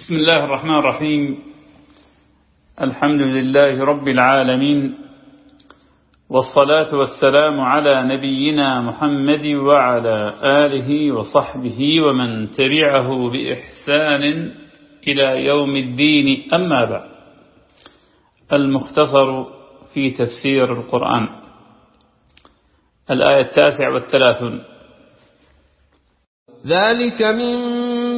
بسم الله الرحمن الرحيم. الحمد لله رب العالمين. والصلاة والسلام على نبينا محمد وعلى آله وصحبه ومن تبعه بإحسان إلى يوم الدين. أما بعد. المختصر في تفسير القرآن. الآية التاسع والثلاثون. ذلك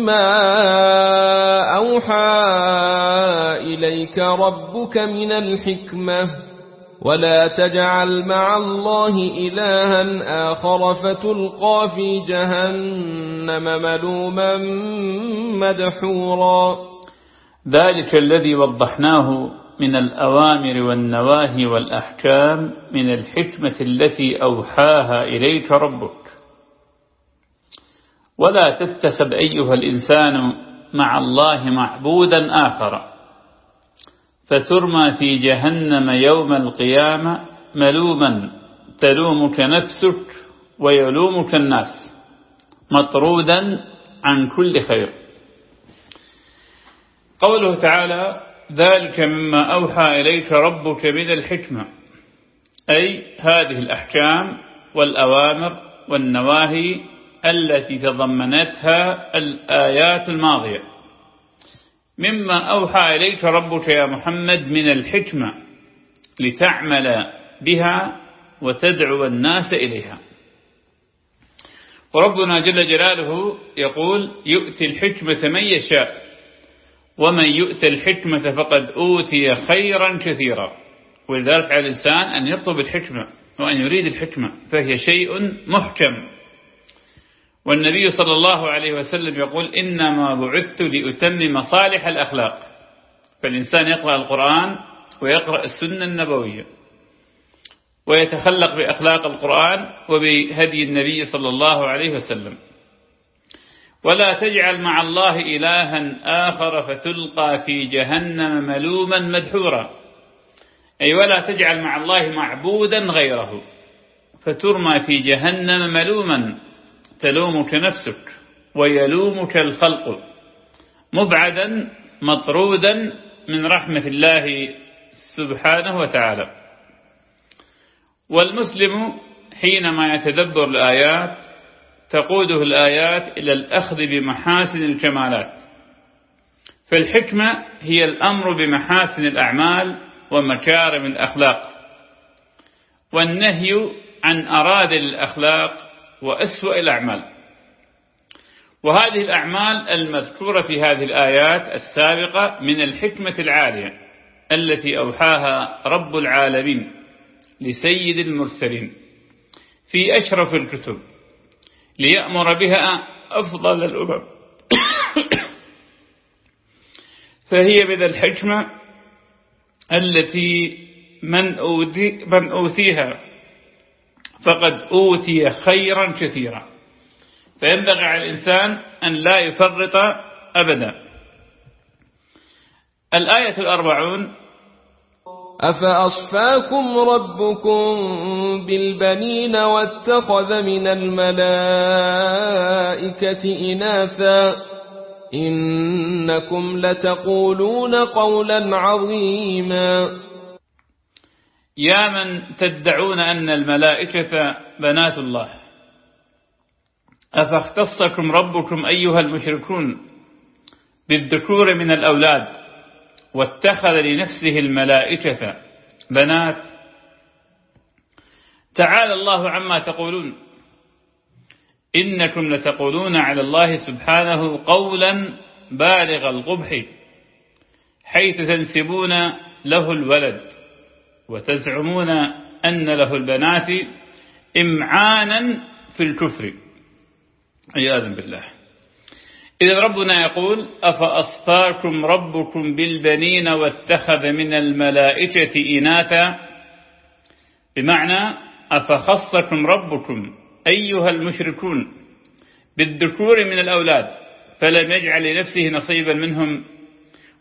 مما أوحى إليك ربك من الحكمة ولا تجعل مع الله إلها آخر فتلقى في جهنم ملوما مدحورا. ذلك الذي وضحناه من الأوامر والنواهي والأحكام من الحكمة التي أوحاها إليك ربك. ولا تتخذ أيها الإنسان مع الله معبودا آخر. فترمى في جهنم يوم القيامة ملوما تلومك نفسك ويلومك الناس مطرودا عن كل خير. قوله تعالى ذلك مما أوحى إليك ربك من الحكمة أي هذه الأحكام والأوامر والنواهي التي تضمنتها الآيات الماضية. مما أوحى إليك ربك يا محمد من الحكمة لتعمل بها وتدعو الناس إليها. وربنا جل جلاله يقول يؤتي الحكمة من يشاء ومن يؤتي الحكمة فقد أوتي خيرا كثيرا. ولذلك على الإنسان أن يطلب الحكمة وأن يريد الحكمة فهي شيء محكم. والنبي صلى الله عليه وسلم يقول إنما بعثت لأتمم صالح الأخلاق. فالإنسان يقرأ القرآن ويقرأ السنة النبوية ويتخلق بأخلاق القرآن وبهدي النبي صلى الله عليه وسلم. ولا تجعل مع الله إلها آخر فتلقى في جهنم ملوما مدحورا. أي ولا تجعل مع الله معبودا غيره. فترمى في جهنم ملوما تلومك نفسك ويلومك الخلق مبعدا مطرودا من رحمة الله سبحانه وتعالى. والمسلم حينما يتدبر الآيات تقوده الآيات إلى الأخذ بمحاسن الكمالات. فالحكمة هي الأمر بمحاسن الأعمال ومكارم الأخلاق. والنهي عن أراذل الأخلاق وأسوأ الأعمال. وهذه الأعمال المذكورة في هذه الآيات السابقة من الحكمة العالية التي أوحاها رب العالمين لسيد المرسلين في أشرف الكتب ليأمر بها أفضل الأمم. فهي من الحكمة التي من, أوتي من أوتيها فقد أوتي خيرا كثيرا. فينبغي على الإنسان أن لا يفرط أبدا. الآية الأربعون. أفأصفاكم ربكم بالبنين واتخذ من الملائكة إناثا؟ إنكم لتقولون قولا عظيما. يا من تدعون أن الملائكة بنات الله. أفاختصكم ربكم أيها المشركون بالذكور من الأولاد واتخذ لنفسه الملائكة بنات؟ تعالى الله عما تقولون. إنكم لتقولون على الله سبحانه قولا بالغ القبح حيث تنسبون له الولد. وتزعمون أن له البنات إمعانا في الكفر. عياذا بالله. إذا ربنا يقول أفأصفاكم ربكم بالبنين واتخذ من الملائكة إناثا؟ بمعنى أفخصكم ربكم أيها المشركون بالذكور من الأولاد فلم يجعل لنفسه نصيبا منهم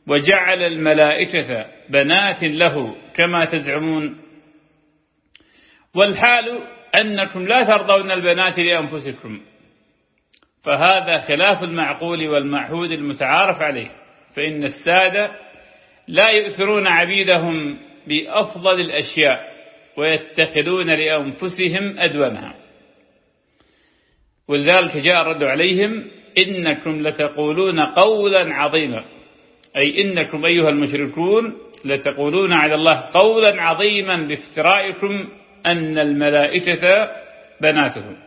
وجعل الملائكة بنات له كما تزعمون. والحال أنكم لا ترضون البنات لأنفسكم. فهذا خلاف المعقول والمعهود المتعارف عليه. فإن السادة لا يؤثرون عبيدهم بأفضل الأشياء ويتخذون لأنفسهم أدومها ولذلك جاء الرد عليهم إنكم لتقولون قولا عظيما. أي إنكم أيها المشركون لتقولون على الله قولا عظيما بافترائكم أن الملائكة بناتهم.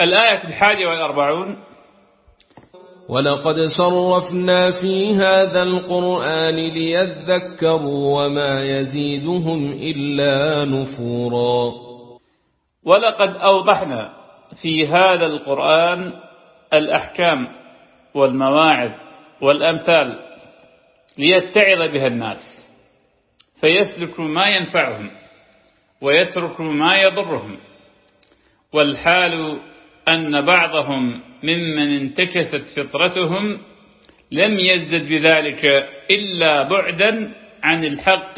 الآية الحادية والأربعون. ولقد صرفنا في هذا القرآن ليذكروا وما يزيدهم إلا نفورا. ولقد أوضحنا في هذا القرآن الأحكام والمواعظ والأمثال ليتعظ بها الناس فيسلكوا ما ينفعهم ويتركوا ما يضرهم والحال أن بعضهم ممن انتكست فطرتهم لم يزدد بذلك إلا بعدا عن الحق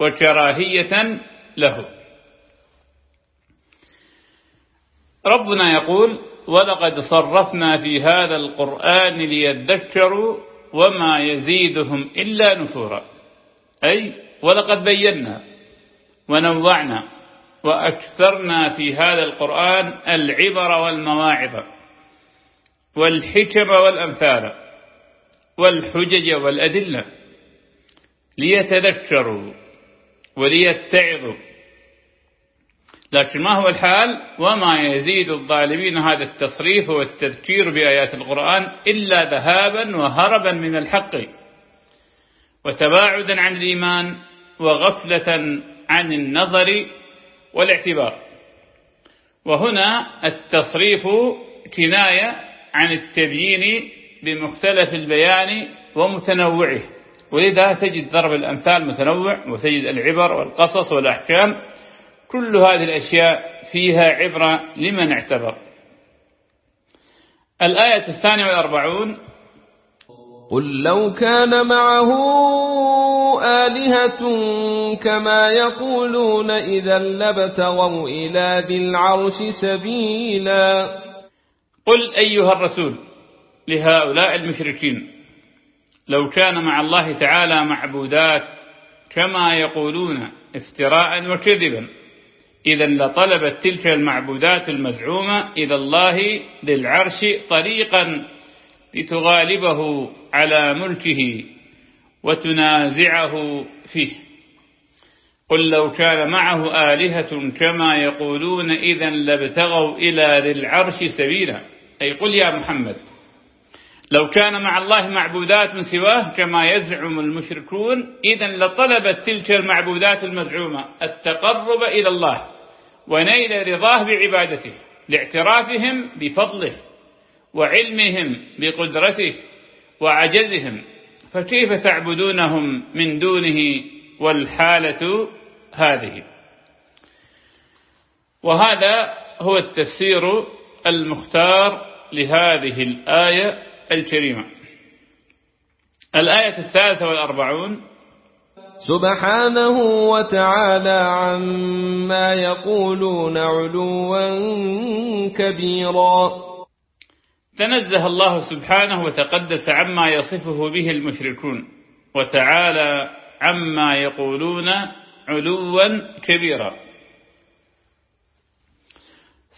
وكراهية له. ربنا يقول ولقد صرفنا في هذا القرآن ليذكروا وما يزيدهم إلا نفورا. أي ولقد بينا ونوعنا وأكثرنا في هذا القرآن العبر والمواعظ والحكم والأمثال والحجج والأدلة ليتذكروا وليتعظوا. لكن ما هو الحال؟ وما يزيد الظالمين هذا التصريف والتذكير بآيات القرآن إلا ذهابا وهربا من الحق وتباعدا عن الإيمان وغفلة عن النظر والاعتبار. وهنا التصريف كناية عن التبيين بمختلف البيان ومتنوعه. ولذا تجد ضرب الأمثال متنوع وتجد العبر والقصص والأحكام كل هذه الأشياء فيها عبرة لمن اعتبر. الآية الثانية والأربعون. قل لو كان معه آلهة كما يقولون إذا لابتغوا إلى ذي العرش سبيلا. قل أيها الرسول لهؤلاء المشركين لو كان مع الله تعالى معبودات كما يقولون افتراء وكذبا. إذا لطلبت تلك المعبودات المزعومة إلى الله ذي العرش طريقا لتغالبه على ملكه وتنازعه فيه. قل لو كان معه آلهة كما يقولون إذا لابتغوا إلى ذي العرش سبيلا. أي قل يا محمد لو كان مع الله معبودات من سواه كما يزعم المشركون إذا لطلبت تلك المعبودات المزعومة التقرب إلى الله. ونيل رضاه بعبادته لاعترافهم بفضله وعلمهم بقدرته وعجزهم فكيف تعبدونهم من دونه والحالة هذه؟ وهذا هو التفسير المختار لهذه الآية الكريمة. الآية الثالثة والأربعون سبحانه وتعالى عما يقولون علوا كبيرا. تنزه الله سبحانه وتقدس عما يصفه به المشركون وتعالى عما يقولون علوا كبيرا.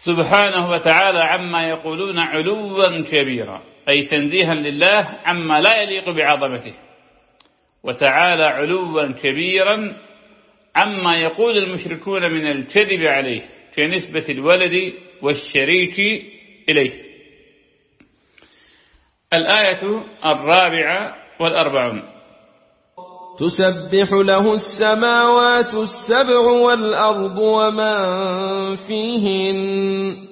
سبحانه وتعالى عما يقولون علوا كبيرا. أي تنزيها لله عما لا يليق بعظمته. وتعالى علوا كبيرا عما يقول المشركون من الكذب عليه كنسبة الولد والشريك إليه. الآية الرابعة والأربعون. تسبح له السماوات السبع والأرض ومن فيهن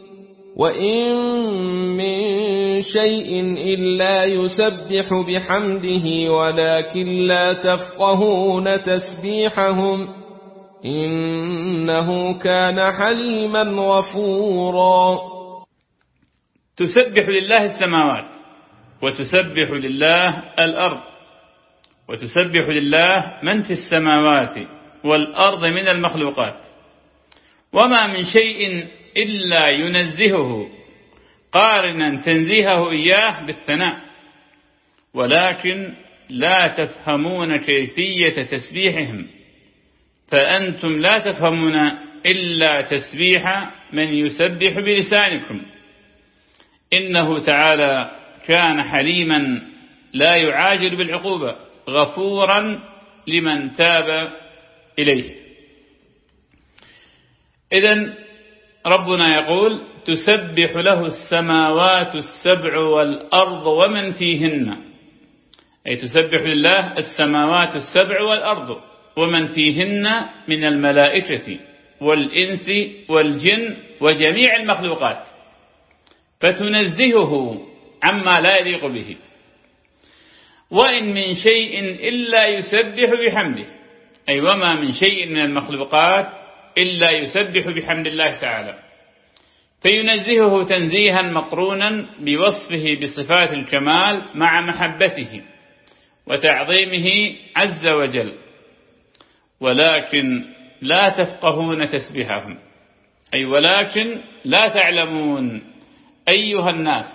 وإن من شيء إلا يسبح بحمده ولكن لا تفقهون تسبيحهم إنه كان حليما غفورا. تسبح لله السماوات وتسبح لله الأرض وتسبح لله من في السماوات والأرض من المخلوقات. وما من شيء إلا ينزهه قارنا تنزيهه إياه بالثناء. ولكن لا تفهمون كيفية تسبيحهم. فأنتم لا تفهمون إلا تسبيح من يسبح بلسانكم. إنه تعالى كان حليما لا يعاجل بالعقوبة غفورا لمن تاب إليه. إذا ربنا يقول تسبح له السماوات السبع والأرض ومن فيهن. أي تسبح لله السماوات السبع والأرض ومن فيهن من الملائكة والإنس والجن وجميع المخلوقات. فتنزهه عما لا يليق به. وإن من شيء إلا يسبح بحمده. أي وما من شيء من المخلوقات إلا يسبح بحمد الله تعالى. فينزهه تنزيها مقرونا بوصفه بصفات الكمال مع محبته وتعظيمه عز وجل. ولكن لا تفقهون تسبيحهم. أي ولكن لا تعلمون أيها الناس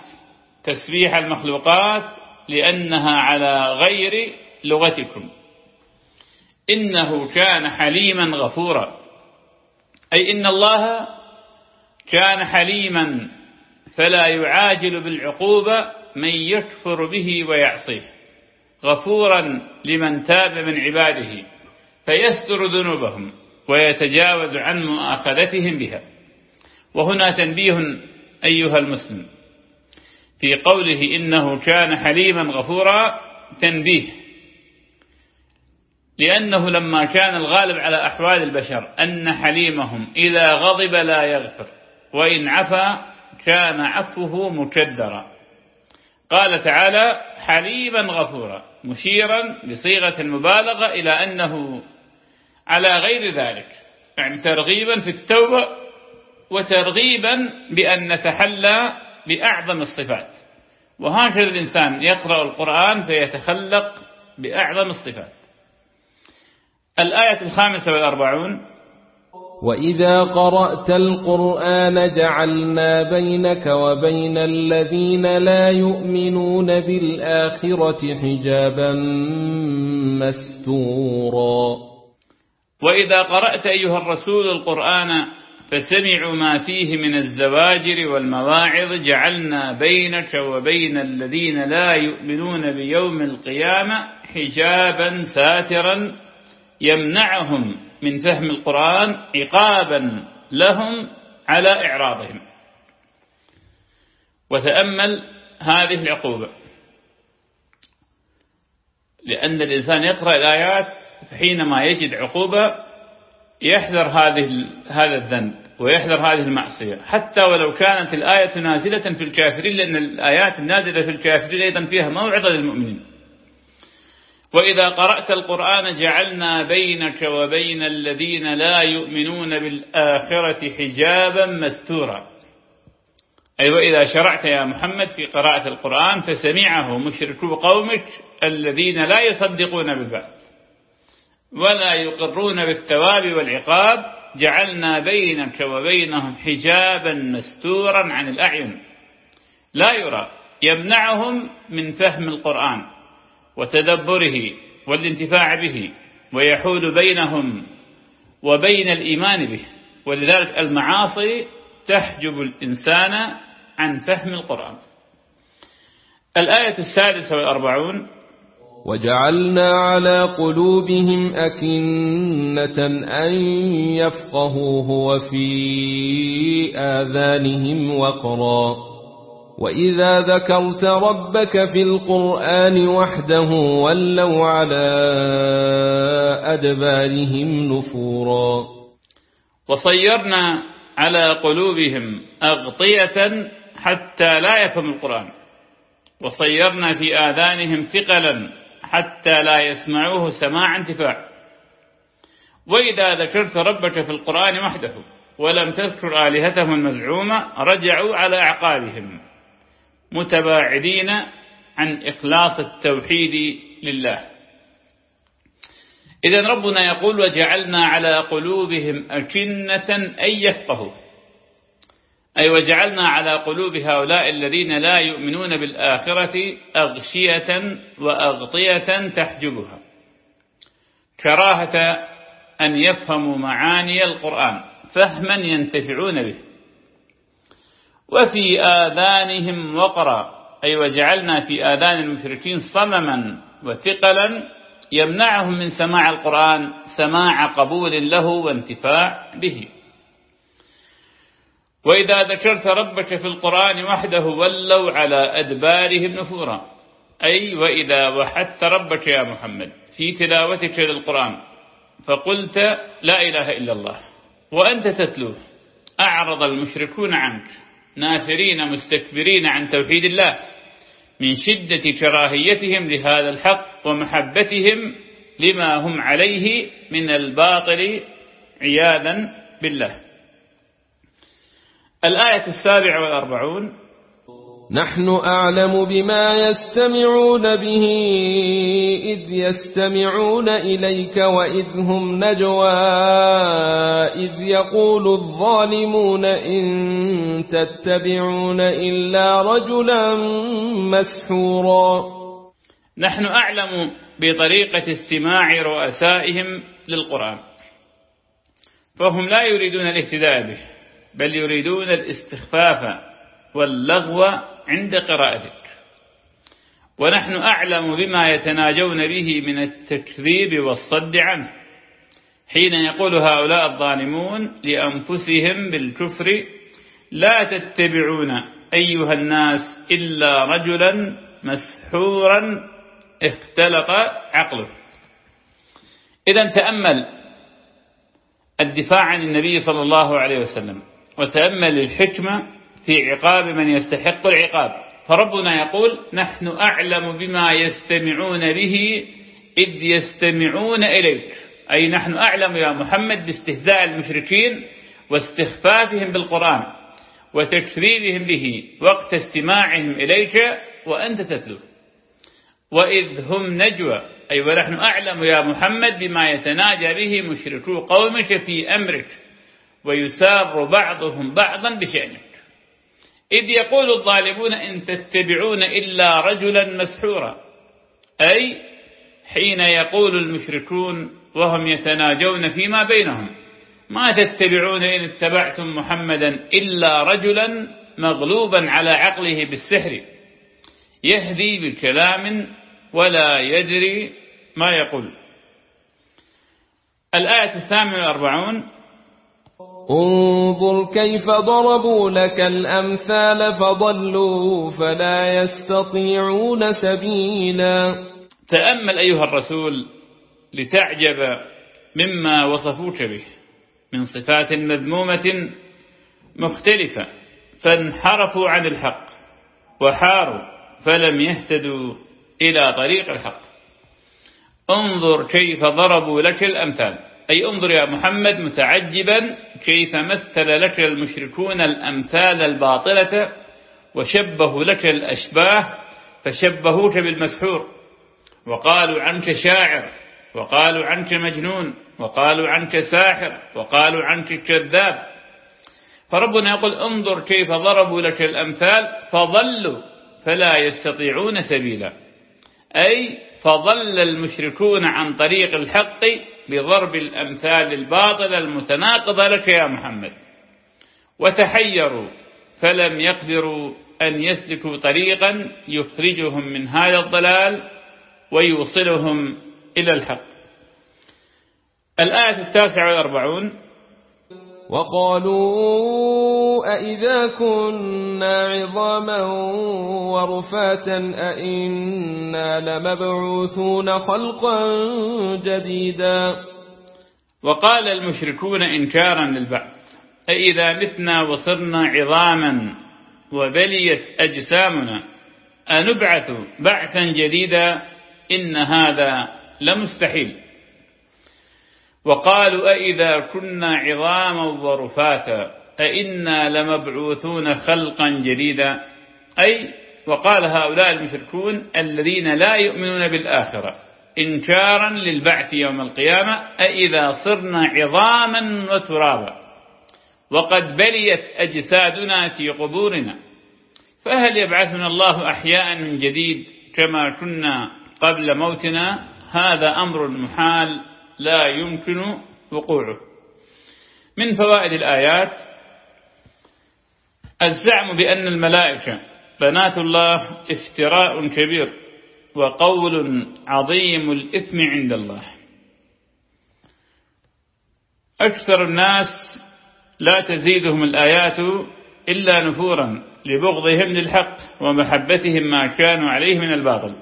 تسبيح المخلوقات لأنها على غير لغتكم. إنه كان حليما غفورا. أي إن الله كان حليما فلا يعاجل بالعقوبة من يكفر به ويعصيه غفورا لمن تاب من عباده فيستر ذنوبهم ويتجاوز عن مؤاخذتهم بها. وهنا تنبيه أيها المسلم في قوله إنه كان حليما غفورا تنبيه لأنه لما كان الغالب على أحوال البشر أن حليمهم إذا غضب لا يغفر وإن عفا كان عفوه مكدرا. قال تعالى حليما غفورا مشيرا بصيغة المبالغة إلى أنه على غير ذلك يعني ترغيبا في التوبة وترغيبا بأن نتحلى بأعظم الصفات. وهكذا الإنسان يقرأ القرآن فيتخلق بأعظم الصفات. الآية الخامسة والأربعون. وإذا قرأت القرآن جعلنا بينك وبين الذين لا يؤمنون بالآخرة حجابا مستورا. وإذا قرأت أيها الرسول القرآن فسمعوا ما فيه من الزواجر والمواعظ جعلنا بينك وبين الذين لا يؤمنون بيوم القيامة حجابا ساترا يمنعهم من فهم القرآن عقابا لهم على إعراضهم. وتأمل هذه العقوبة. لأن الإنسان يقرأ الآيات حينما يجد عقوبة يحذر هذه هذا الذنب ويحذر هذه المعصية. حتى ولو كانت الآية نازلة في الكافرين لأن الآيات النازلة في الكافرين أيضا فيها موعظة للمؤمنين. وإذا قرأت القرآن جعلنا بينك وبين الذين لا يؤمنون بالآخرة حجابا مستورا. أي أيوة وإذا شرعت يا محمد في قراءة القرآن فسمعه مشركو قومك الذين لا يصدقون بالبعث ولا يقرون بالثواب والعقاب. جعلنا بينك وبينهم حجابا مستورا عن الأعين. لا يرى يمنعهم من فهم القرآن. وتدبره والانتفاع به ويحول بينهم وبين الإيمان به. ولذلك المعاصي تحجب الإنسان عن فهم القرآن. الآية السادسة والأربعون. وجعلنا على قلوبهم أكنة أن يفقهوه وفي آذانهم وقرا. وإذا ذكرت ربك في القرآن وحده ولوا على أدبارهم نفورا. وصيرنا على قلوبهم أغطية حتى لا يفهم القرآن. وصيرنا في آذانهم ثقلا حتى لا يسمعوه سماع انتفاع. وإذا ذكرت ربك في القرآن وحده ولم تذكر آلهتهم المزعومة رجعوا على أعقابهم. متباعدين عن إخلاص التوحيد لله. إذا ربنا يقول وجعلنا على قلوبهم أكنة أن يفقهوا أي وجعلنا على قلوب هؤلاء الذين لا يؤمنون بالآخرة أغشية وأغطية تحجبها كراهة أن يفهموا معاني القرآن فهما ينتفعون به. وفي آذانهم وقرا. أي وجعلنا في آذان المشركين صمما وثقلا يمنعهم من سماع القرآن سماع قبول له وانتفاع به. وإذا ذكرت ربك في القرآن وحده ولوا على أدبارهم نفورا. أي وإذا وحدت ربك يا محمد في تلاوتك للقرآن فقلت لا إله إلا الله وأنت تتلوه. أعرض المشركون عنك. نافرين مستكبرين عن توحيد الله من شدة كراهيتهم لهذا الحق ومحبتهم لما هم عليه من الباطل عياذا بالله. الآية السابعة والأربعون نحن أعلم بما يستمعون به إذ يستمعون إليك وإذ هم نجوى إذ يقول الظالمون إن تتبعون إلا رجلا مسحورا. نحن أعلم بطريقة استماع رؤسائهم للقرآن فهم لا يريدون الاهتداء به بل يريدون الاستخفاف واللغو عند قراءتك ونحن أعلم بما يتناجون به من التكذيب والصد عنه. حين يقول هؤلاء الظالمون لأنفسهم بالكفر لا تتبعون أيها الناس إلا رجلا مسحورا اختلط عقله. إذا تأمل الدفاع عن النبي صلى الله عليه وسلم وتأمل الحكمة في عقاب من يستحق العقاب. فربنا يقول نحن أعلم بما يستمعون به إذ يستمعون إليك. أي نحن أعلم يا محمد باستهزاء المشركين واستخفافهم بالقرآن وتكذيبهم به وقت استماعهم إليك وأنت تتلو. وإذ هم نجوى. أي ونحن أعلم يا محمد بما يتناجى به مشركو قومك في أمرك ويسار بعضهم بعضا بشأنك. إذ يقول الظالمون إن تتبعون إلا رجلا مسحورا. أي حين يقول المشركون وهم يتناجون فيما بينهم. ما تتبعون إن اتبعتم محمدا إلا رجلا مغلوبا على عقله بالسحر. يهدي بكلام ولا يدري ما يقول. الآية الثامنة والأربعون انظر كيف ضربوا لك الأمثال فضلوا فلا يستطيعون سبيلا. تأمل أيها الرسول لتعجب مما وصفوك به من صفات مذمومة مختلفة فانحرفوا عن الحق وحاروا فلم يهتدوا إلى طريق الحق. انظر كيف ضربوا لك الأمثال. أي انظر يا محمد متعجبا كيف مثل لك المشركون الأمثال الباطلة وشبهوا لك الأشباه فشبهوك بالمسحور. وقالوا عنك شاعر وقالوا عنك مجنون وقالوا عنك ساحر وقالوا عنك كذاب. فربنا يقول انظر كيف ضربوا لك الأمثال فضلوا فلا يستطيعون سبيلا. أي فضل المشركون عن طريق الحق بضرب الأمثال الباطلة المتناقضة لك يا محمد. وتحيروا فلم يقدروا أن يسلكوا طريقا يخرجهم من هذا الضلال ويوصلهم إلى الحق. الآية التاسعة والأربعون وقالوا أئذا كنا عظاما ورفاتا أئنا لمبعوثون خلقا جديدا. وقال المشركون إنكارا للبعث أئذا متنا وصرنا عظاما وبليت أجسامنا أنبعث بعثا جديدا إن هذا لمستحيل. وقالوا أئذا كنا عظاما ورفاتا أئنا لمبعوثون خلقا جديدا؟ أي وقال هؤلاء المشركون الذين لا يؤمنون بالآخرة إنكارا للبعث يوم القيامة أئذا صرنا عظاما وترابا وقد بليت أجسادنا في قبورنا فهل يبعثنا الله أحياء من جديد كما كنا قبل موتنا؟ هذا أمر محال لا يمكن وقوعه. من فوائد الآيات الزعم بأن الملائكة بنات الله افتراء كبير وقول عظيم الإثم عند الله. أكثر الناس لا تزيدهم الآيات إلا نفورا لبغضهم للحق ومحبتهم ما كانوا عليه من الباطل.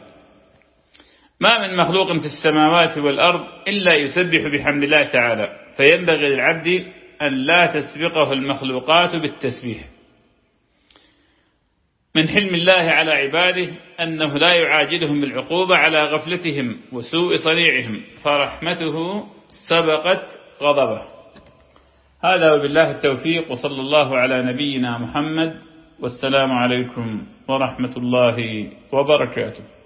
ما من مخلوق في السماوات والأرض إلا يسبح بحمد الله تعالى فينبغي للعبد أن لا تسبقه المخلوقات بالتسبيح. من حلم الله على عباده أنه لا يعاجلهم بالعقوبة على غفلتهم وسوء صنيعهم فرحمته سبقت غضبه. هذا وبالله التوفيق وصلى الله على نبينا محمد والسلام عليكم ورحمة الله وبركاته.